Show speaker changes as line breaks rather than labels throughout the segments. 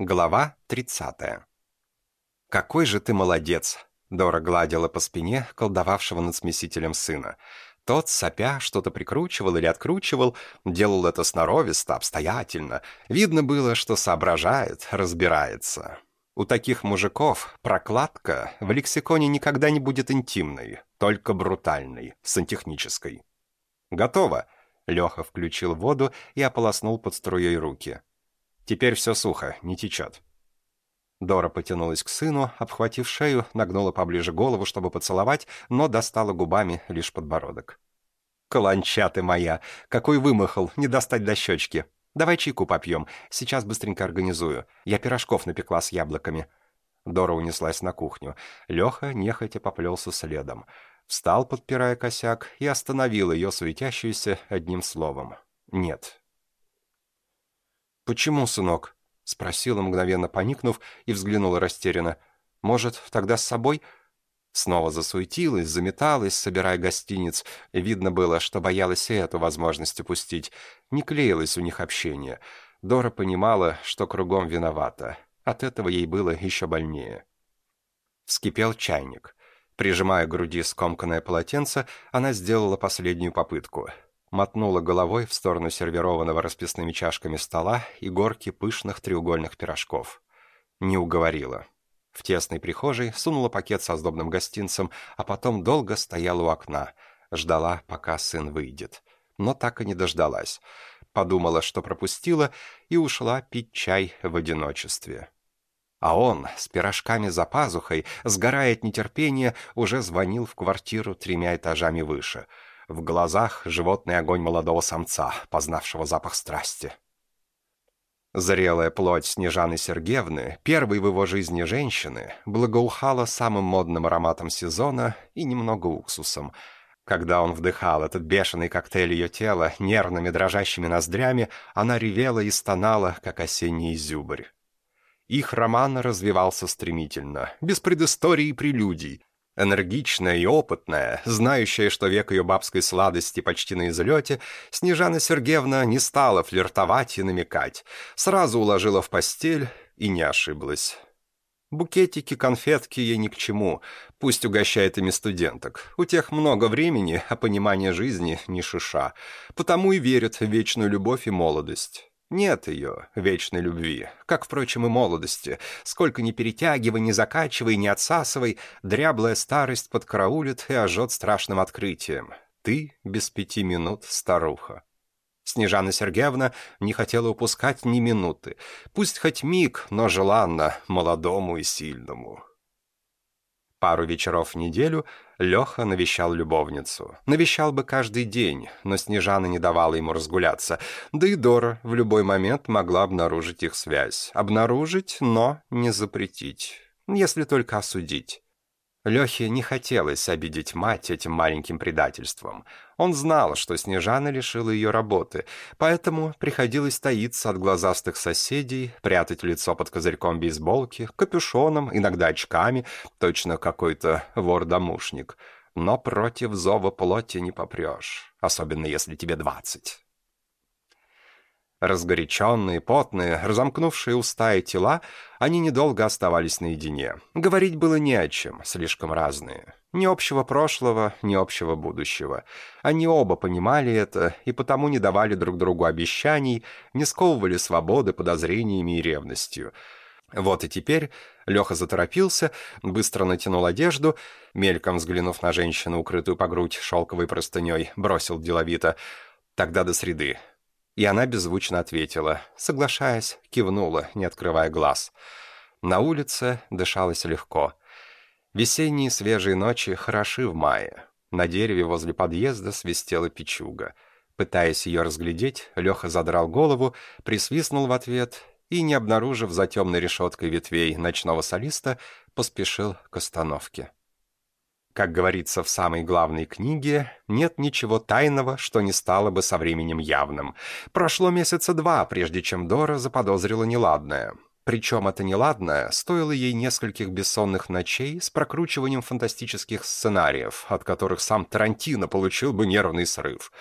Глава 30. «Какой же ты молодец!» Дора гладила по спине колдовавшего над смесителем сына. Тот, сопя, что-то прикручивал или откручивал, делал это сноровисто, обстоятельно. Видно было, что соображает, разбирается. У таких мужиков прокладка в лексиконе никогда не будет интимной, только брутальной, сантехнической. «Готово!» Леха включил воду и ополоснул под струей руки. Теперь все сухо, не течет». Дора потянулась к сыну, обхватив шею, нагнула поближе голову, чтобы поцеловать, но достала губами лишь подбородок. «Каланча ты моя! Какой вымахал! Не достать до щечки! Давай чайку попьем, сейчас быстренько организую. Я пирожков напекла с яблоками». Дора унеслась на кухню. Леха нехотя поплелся следом. Встал, подпирая косяк, и остановил ее, суетящуюся, одним словом. «Нет, «Почему, сынок?» — спросила, мгновенно поникнув, и взглянула растерянно. «Может, тогда с собой?» Снова засуетилась, заметалась, собирая гостиниц. Видно было, что боялась и эту возможность упустить. Не клеилось у них общение. Дора понимала, что кругом виновата. От этого ей было еще больнее. Вскипел чайник. Прижимая к груди скомканное полотенце, она сделала последнюю попытку — мотнула головой в сторону сервированного расписными чашками стола и горки пышных треугольных пирожков. Не уговорила. В тесной прихожей сунула пакет со сдобным гостинцем, а потом долго стояла у окна, ждала, пока сын выйдет. Но так и не дождалась. Подумала, что пропустила, и ушла пить чай в одиночестве. А он, с пирожками за пазухой, сгорая от нетерпения, уже звонил в квартиру тремя этажами выше — в глазах животный огонь молодого самца, познавшего запах страсти. Зрелая плоть Снежаны Сергеевны, первой в его жизни женщины, благоухала самым модным ароматом сезона и немного уксусом. Когда он вдыхал этот бешеный коктейль ее тела нервными дрожащими ноздрями, она ревела и стонала, как осенний зюбрь. Их роман развивался стремительно, без предыстории и прелюдий, Энергичная и опытная, знающая, что век ее бабской сладости почти на излете, Снежана Сергеевна не стала флиртовать и намекать. Сразу уложила в постель и не ошиблась. Букетики, конфетки ей ни к чему. Пусть угощает ими студенток. У тех много времени, а понимание жизни не шиша. Потому и верят в вечную любовь и молодость. Нет ее, вечной любви, как, впрочем, и молодости. Сколько ни перетягивай, ни закачивай, ни отсасывай, дряблая старость подкараулит и ожжет страшным открытием. Ты без пяти минут старуха. Снежана Сергеевна не хотела упускать ни минуты. Пусть хоть миг, но желанно, молодому и сильному. Пару вечеров в неделю Леха навещал любовницу. Навещал бы каждый день, но Снежана не давала ему разгуляться. Да и Дора в любой момент могла обнаружить их связь. Обнаружить, но не запретить. Если только осудить. Лехе не хотелось обидеть мать этим маленьким предательством. Он знал, что Снежана лишила ее работы, поэтому приходилось таиться от глазастых соседей, прятать лицо под козырьком бейсболки, капюшоном, иногда очками, точно какой-то вор-домушник. Но против зова плоти не попрешь, особенно если тебе двадцать. Разгоряченные, потные, разомкнувшие уста и тела, они недолго оставались наедине. Говорить было не о чем, слишком разные. Ни общего прошлого, ни общего будущего. Они оба понимали это и потому не давали друг другу обещаний, не сковывали свободы подозрениями и ревностью. Вот и теперь Леха заторопился, быстро натянул одежду, мельком взглянув на женщину, укрытую по грудь шелковой простыней, бросил деловито. «Тогда до среды. И она беззвучно ответила, соглашаясь, кивнула, не открывая глаз. На улице дышалось легко. Весенние свежие ночи хороши в мае. На дереве возле подъезда свистела печуга. Пытаясь ее разглядеть, Леха задрал голову, присвистнул в ответ и, не обнаружив за темной решеткой ветвей ночного солиста, поспешил к остановке. Как говорится в самой главной книге, нет ничего тайного, что не стало бы со временем явным. Прошло месяца два, прежде чем Дора заподозрила неладное. Причем это неладное стоило ей нескольких бессонных ночей с прокручиванием фантастических сценариев, от которых сам Тарантино получил бы нервный срыв.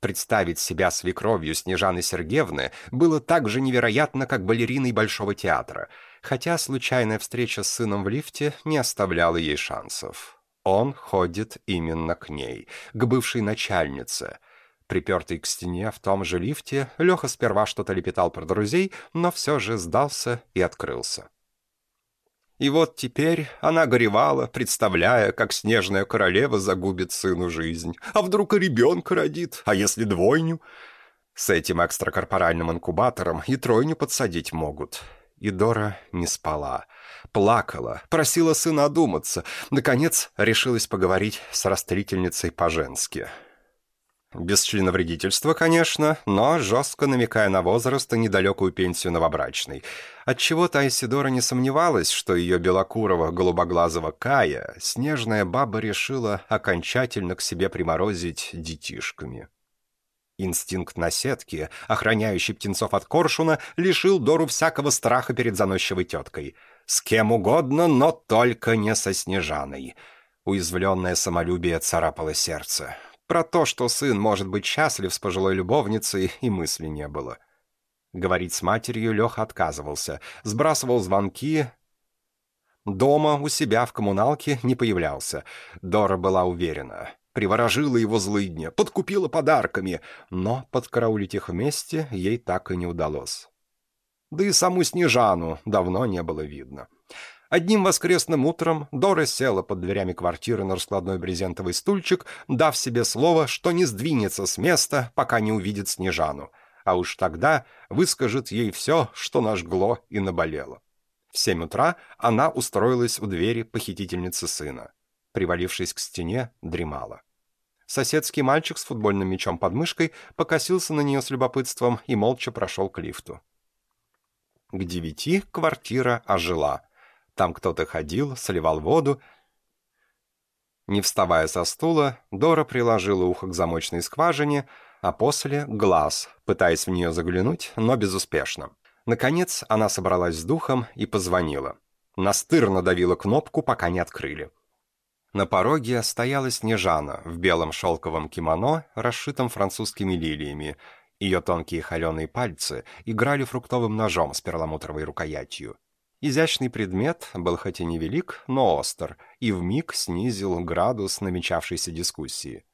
Представить себя свекровью Снежаны Сергеевны было так же невероятно, как балериной Большого театра, хотя случайная встреча с сыном в лифте не оставляла ей шансов. Он ходит именно к ней, к бывшей начальнице. Припертый к стене в том же лифте, Леха сперва что-то лепетал про друзей, но все же сдался и открылся. И вот теперь она горевала, представляя, как снежная королева загубит сыну жизнь. А вдруг и ребенка родит, а если двойню? С этим экстракорпоральным инкубатором и тройню подсадить могут. И Дора не спала. Плакала, просила сына одуматься. Наконец, решилась поговорить с растлительницей по-женски. Без членовредительства, конечно, но жестко намекая на возраст и недалекую пенсию новобрачной. Отчего-то Айсидора не сомневалась, что ее белокурого голубоглазого Кая снежная баба решила окончательно к себе приморозить детишками. Инстинкт наседки, охраняющий птенцов от коршуна, лишил Дору всякого страха перед заносчивой теткой. С кем угодно, но только не со Снежаной. Уязвленное самолюбие царапало сердце. Про то, что сын может быть счастлив с пожилой любовницей, и мысли не было. Говорить с матерью Леха отказывался, сбрасывал звонки. Дома у себя в коммуналке не появлялся. Дора была уверена. Приворожила его злыдня, подкупила подарками, но подкараулить их вместе ей так и не удалось. Да и саму Снежану давно не было видно. Одним воскресным утром Дора села под дверями квартиры на раскладной брезентовый стульчик, дав себе слово, что не сдвинется с места, пока не увидит Снежану, а уж тогда выскажет ей все, что нажгло и наболело. В семь утра она устроилась у двери похитительницы сына. Привалившись к стене, дремала. Соседский мальчик с футбольным мячом под мышкой покосился на нее с любопытством и молча прошел к лифту. К девяти квартира ожила — там кто-то ходил, сливал воду. Не вставая со стула, Дора приложила ухо к замочной скважине, а после — глаз, пытаясь в нее заглянуть, но безуспешно. Наконец она собралась с духом и позвонила. Настырно давила кнопку, пока не открыли. На пороге стояла Снежана в белом шелковом кимоно, расшитом французскими лилиями. Ее тонкие холеные пальцы играли фруктовым ножом с перламутровой рукоятью. Изящный предмет был хоть и невелик, но остр, и вмиг снизил градус намечавшейся дискуссии.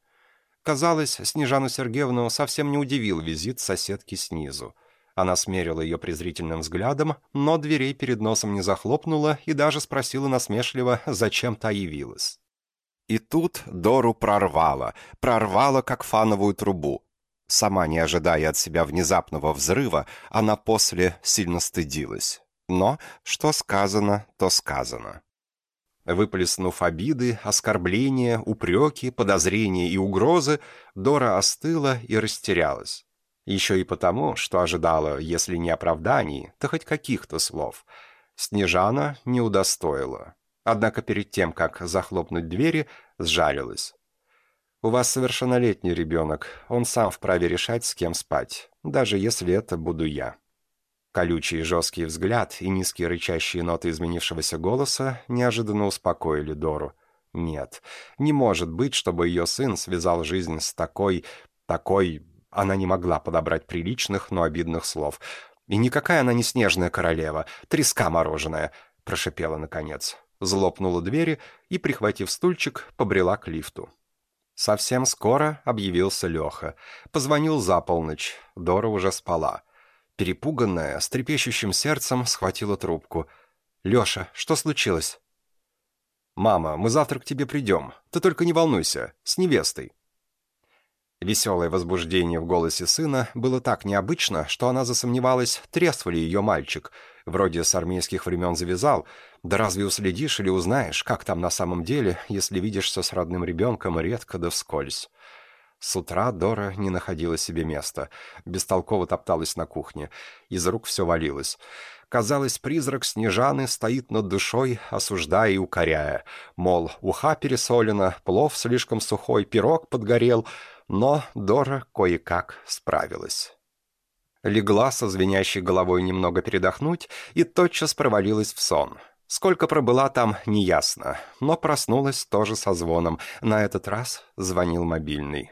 Казалось, Снежану Сергеевну совсем не удивил визит соседки снизу. Она смерила ее презрительным взглядом, но дверей перед носом не захлопнула и даже спросила насмешливо, зачем та явилась. И тут Дору прорвала, прорвала как фановую трубу. Сама не ожидая от себя внезапного взрыва, она после сильно стыдилась. Но что сказано, то сказано. Выплеснув обиды, оскорбления, упреки, подозрения и угрозы, Дора остыла и растерялась. Еще и потому, что ожидала, если не оправданий, то хоть каких-то слов. Снежана не удостоила. Однако перед тем, как захлопнуть двери, сжалилась. «У вас совершеннолетний ребенок, он сам вправе решать, с кем спать, даже если это буду я». Колючий жесткий взгляд и низкие рычащие ноты изменившегося голоса неожиданно успокоили Дору. Нет, не может быть, чтобы ее сын связал жизнь с такой... такой... Она не могла подобрать приличных, но обидных слов. «И никакая она не снежная королева, треска мороженая», — прошипела наконец. Злопнула двери и, прихватив стульчик, побрела к лифту. Совсем скоро объявился Леха. Позвонил за полночь. Дора уже спала. Перепуганная, с трепещущим сердцем схватила трубку. «Леша, что случилось?» «Мама, мы завтра к тебе придем. Ты только не волнуйся. С невестой». Веселое возбуждение в голосе сына было так необычно, что она засомневалась, трезв ли ее мальчик. Вроде с армейских времен завязал. Да разве уследишь или узнаешь, как там на самом деле, если видишься с родным ребенком редко да вскользь? С утра Дора не находила себе места, бестолково топталась на кухне. Из рук все валилось. Казалось, призрак Снежаны стоит над душой, осуждая и укоряя. Мол, уха пересолена, плов слишком сухой, пирог подгорел. Но Дора кое-как справилась. Легла со звенящей головой немного передохнуть и тотчас провалилась в сон. Сколько пробыла там, неясно, но проснулась тоже со звоном. На этот раз звонил мобильный.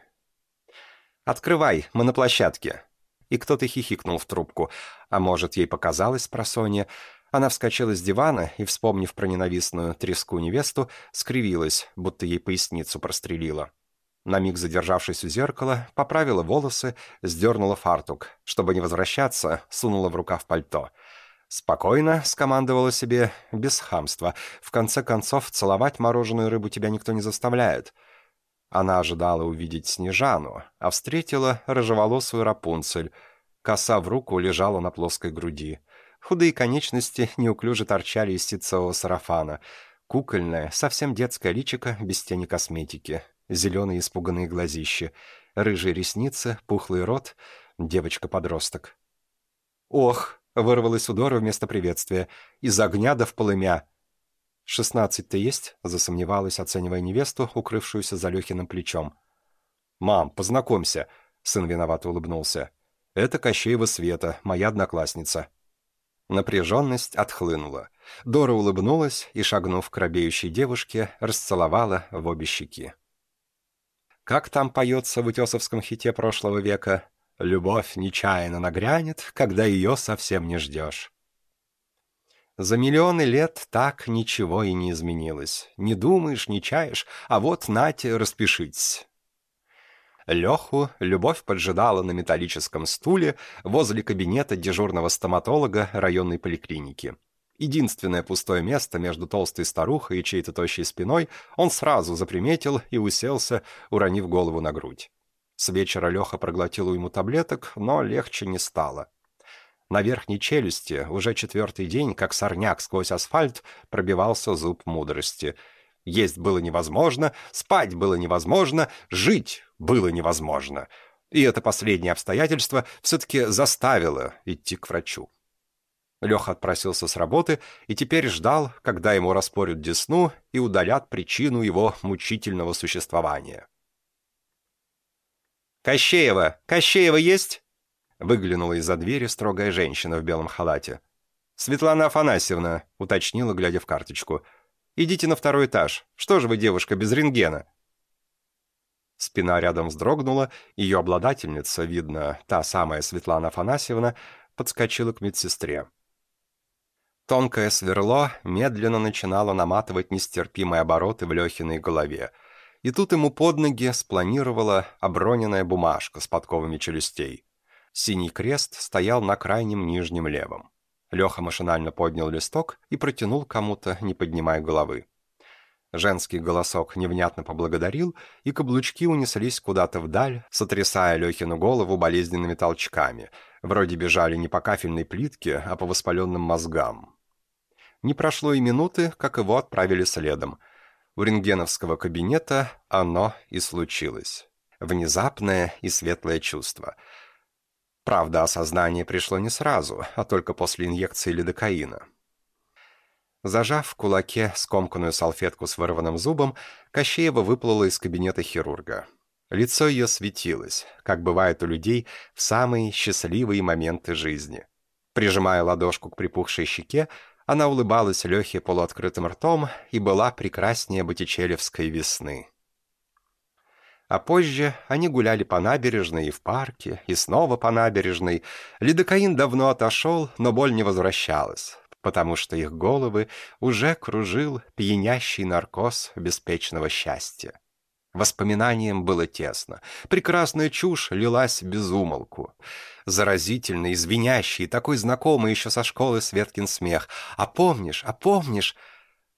«Открывай, мы на площадке». И кто-то хихикнул в трубку. А может, ей показалось про Соне. Она вскочила с дивана и, вспомнив про ненавистную треску невесту, скривилась, будто ей поясницу прострелила. На миг задержавшись у зеркала, поправила волосы, сдернула фартук. Чтобы не возвращаться, сунула в рукав пальто. «Спокойно», — скомандовала себе, без хамства. «В конце концов, целовать мороженую рыбу тебя никто не заставляет». Она ожидала увидеть Снежану, а встретила рыжеволосую Рапунцель. Коса в руку лежала на плоской груди. Худые конечности неуклюже торчали из ситцевого сарафана. Кукольное, совсем детское личико, без тени косметики зеленые испуганные глазища, рыжие ресницы, пухлый рот, девочка-подросток. «Ох!» — вырвалось у Дора вместо приветствия. «Из огня да в полымя!» «Шестнадцать-то есть?» — засомневалась, оценивая невесту, укрывшуюся за Лехиным плечом. «Мам, познакомься!» — сын виновато улыбнулся. «Это Кощеева Света, моя одноклассница». Напряженность отхлынула. Дора улыбнулась и, шагнув к робеющей девушке, расцеловала в обе щеки. Как там поется в утесовском хите прошлого века? «Любовь нечаянно нагрянет, когда ее совсем не ждешь». За миллионы лет так ничего и не изменилось. Не думаешь, не чаешь, а вот нате, распишитесь. Леху любовь поджидала на металлическом стуле возле кабинета дежурного стоматолога районной поликлиники. Единственное пустое место между толстой старухой и чьей-то тощей спиной он сразу заприметил и уселся, уронив голову на грудь. С вечера Леха проглотил ему таблеток, но легче не стало. На верхней челюсти уже четвертый день, как сорняк сквозь асфальт, пробивался зуб мудрости. Есть было невозможно, спать было невозможно, жить было невозможно. И это последнее обстоятельство все-таки заставило идти к врачу. Леха отпросился с работы и теперь ждал, когда ему распорят десну и удалят причину его мучительного существования. «Кощеева! Кощеева есть?» Выглянула из-за двери строгая женщина в белом халате. «Светлана Афанасьевна», — уточнила, глядя в карточку. «Идите на второй этаж. Что же вы, девушка, без рентгена?» Спина рядом вздрогнула, ее обладательница, видно, та самая Светлана Афанасьевна, подскочила к медсестре. Тонкое сверло медленно начинало наматывать нестерпимые обороты в Лехиной голове. И тут ему под ноги спланировала оброненная бумажка с подковами челюстей. Синий крест стоял на крайнем нижнем левом. Леха машинально поднял листок и протянул кому-то, не поднимая головы. Женский голосок невнятно поблагодарил, и каблучки унеслись куда-то вдаль, сотрясая Лехину голову болезненными толчками. Вроде бежали не по кафельной плитке, а по воспаленным мозгам. Не прошло и минуты, как его отправили следом. У рентгеновского кабинета оно и случилось. Внезапное и светлое чувство. Правда, осознание пришло не сразу, а только после инъекции лидокаина. Зажав в кулаке скомканную салфетку с вырванным зубом, Кощеева выплыла из кабинета хирурга. Лицо ее светилось, как бывает у людей в самые счастливые моменты жизни. Прижимая ладошку к припухшей щеке, она улыбалась Лехе полуоткрытым ртом и была прекраснее Боттичелевской весны. А позже они гуляли по набережной и в парке, и снова по набережной. Лидокаин давно отошел, но боль не возвращалась потому что их головы уже кружил пьянящий наркоз беспечного счастья. Воспоминаниям было тесно. Прекрасная чушь лилась без умолку. Заразительный, звенящий, такой знакомый еще со школы Светкин смех. «А помнишь, а помнишь?»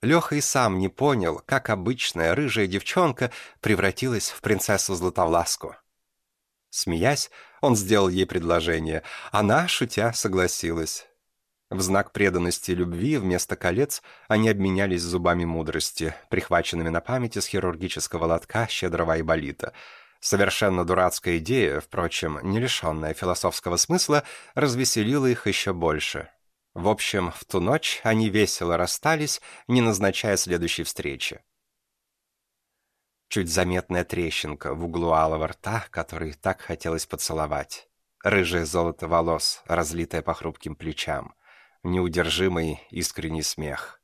Леха и сам не понял, как обычная рыжая девчонка превратилась в принцессу Златовласку. Смеясь, он сделал ей предложение. Она, шутя, согласилась. В знак преданности и любви вместо колец они обменялись зубами мудрости, прихваченными на памяти с хирургического лотка щедрого айболита. Совершенно дурацкая идея, впрочем, не лишенная философского смысла, развеселила их еще больше. В общем, в ту ночь они весело расстались, не назначая следующей встречи. Чуть заметная трещинка в углу алого рта, который так хотелось поцеловать. Рыжее золото волос, разлитое по хрупким плечам неудержимый искренний смех.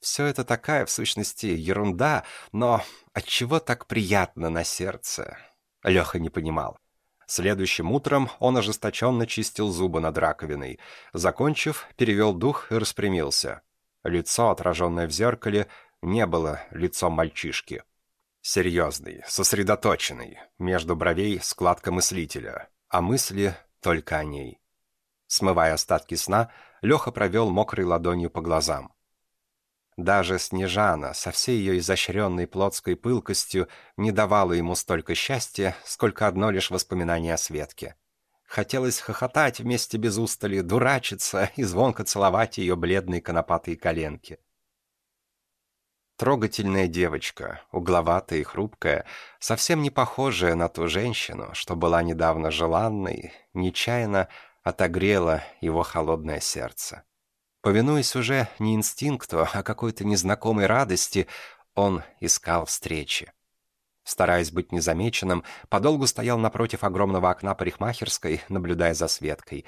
Все это такая, в сущности, ерунда, но отчего так приятно на сердце? Леха не понимал. Следующим утром он ожесточенно чистил зубы над раковиной. Закончив, перевел дух и распрямился. Лицо, отраженное в зеркале, не было лицом мальчишки. Серьезный, сосредоточенный, между бровей складка мыслителя, а мысли только о ней. Смывая остатки сна, Леха провел мокрой ладонью по глазам. Даже Снежана со всей ее изощренной плотской пылкостью не давала ему столько счастья, сколько одно лишь воспоминание о Светке. Хотелось хохотать вместе без устали, дурачиться и звонко целовать ее бледные конопатые коленки. Трогательная девочка, угловатая и хрупкая, совсем не похожая на ту женщину, что была недавно желанной, нечаянно отогрела его холодное сердце. Повинуясь уже не инстинкту, а какой-то незнакомой радости, он искал встречи. Стараясь быть незамеченным, подолгу стоял напротив огромного окна парикмахерской, наблюдая за Светкой.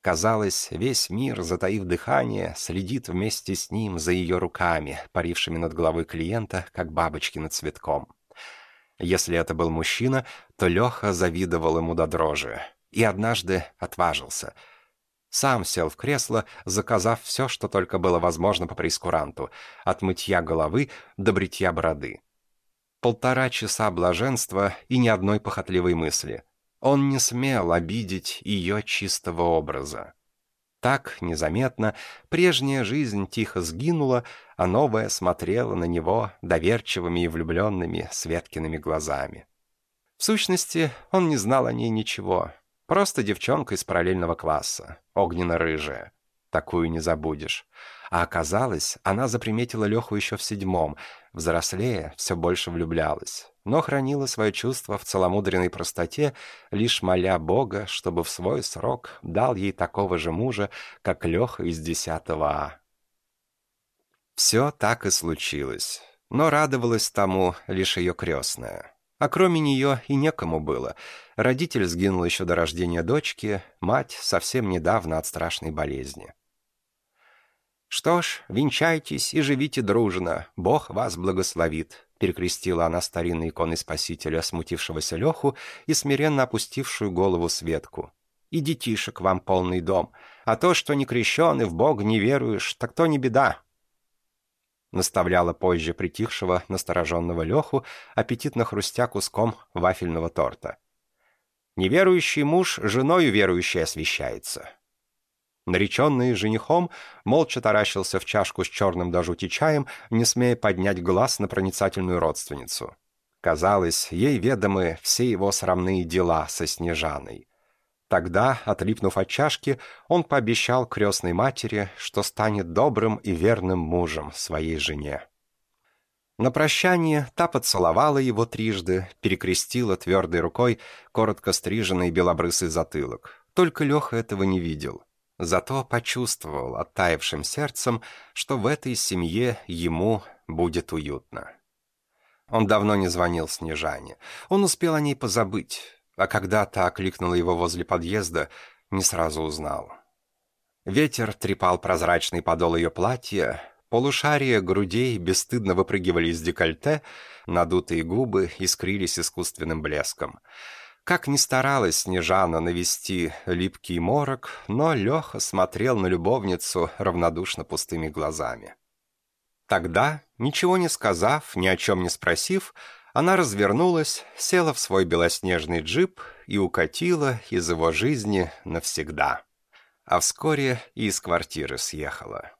Казалось, весь мир, затаив дыхание, следит вместе с ним за ее руками, парившими над головой клиента, как бабочки над цветком. Если это был мужчина, то Леха завидовал ему до дрожи. И однажды отважился — сам сел в кресло, заказав все, что только было возможно по прескуранту, от мытья головы до бритья бороды. Полтора часа блаженства и ни одной похотливой мысли. Он не смел обидеть ее чистого образа. Так, незаметно, прежняя жизнь тихо сгинула, а новая смотрела на него доверчивыми и влюбленными Светкиными глазами. В сущности, он не знал о ней ничего, Просто девчонка из параллельного класса, огненно-рыжая. Такую не забудешь. А оказалось, она заприметила Леху еще в седьмом, взрослее, все больше влюблялась, но хранила свое чувство в целомудренной простоте, лишь моля Бога, чтобы в свой срок дал ей такого же мужа, как Леха из десятого А. Все так и случилось, но радовалась тому лишь ее крестная. А кроме нее и некому было. Родитель сгинул еще до рождения дочки, мать совсем недавно от страшной болезни. «Что ж, венчайтесь и живите дружно, Бог вас благословит», перекрестила она старинной иконой Спасителя, смутившегося Леху и смиренно опустившую голову Светку. «И детишек вам полный дом, а то, что не крещен и в Бог не веруешь, так то не беда, наставляла позже притихшего, настороженного Леху, аппетитно хрустя куском вафельного торта. «Неверующий муж женою верующей освящается». Нареченный женихом молча таращился в чашку с черным до жути чаем, не смея поднять глаз на проницательную родственницу. Казалось, ей ведомы все его срамные дела со Снежаной. Тогда, отлипнув от чашки, он пообещал крестной матери, что станет добрым и верным мужем своей жене. На прощание та поцеловала его трижды, перекрестила твердой рукой коротко стриженный белобрысый затылок. Только Леха этого не видел. Зато почувствовал оттаившим сердцем, что в этой семье ему будет уютно. Он давно не звонил Снежане. Он успел о ней позабыть а когда та окликнула его возле подъезда, не сразу узнал. Ветер трепал прозрачный подол ее платья, полушария грудей бесстыдно выпрыгивали из декольте, надутые губы искрились искусственным блеском. Как ни старалась Снежана навести липкий морок, но Леха смотрел на любовницу равнодушно пустыми глазами. Тогда, ничего не сказав, ни о чем не спросив, она развернулась, села в свой белоснежный джип и укатила из его жизни навсегда. А вскоре и из квартиры съехала.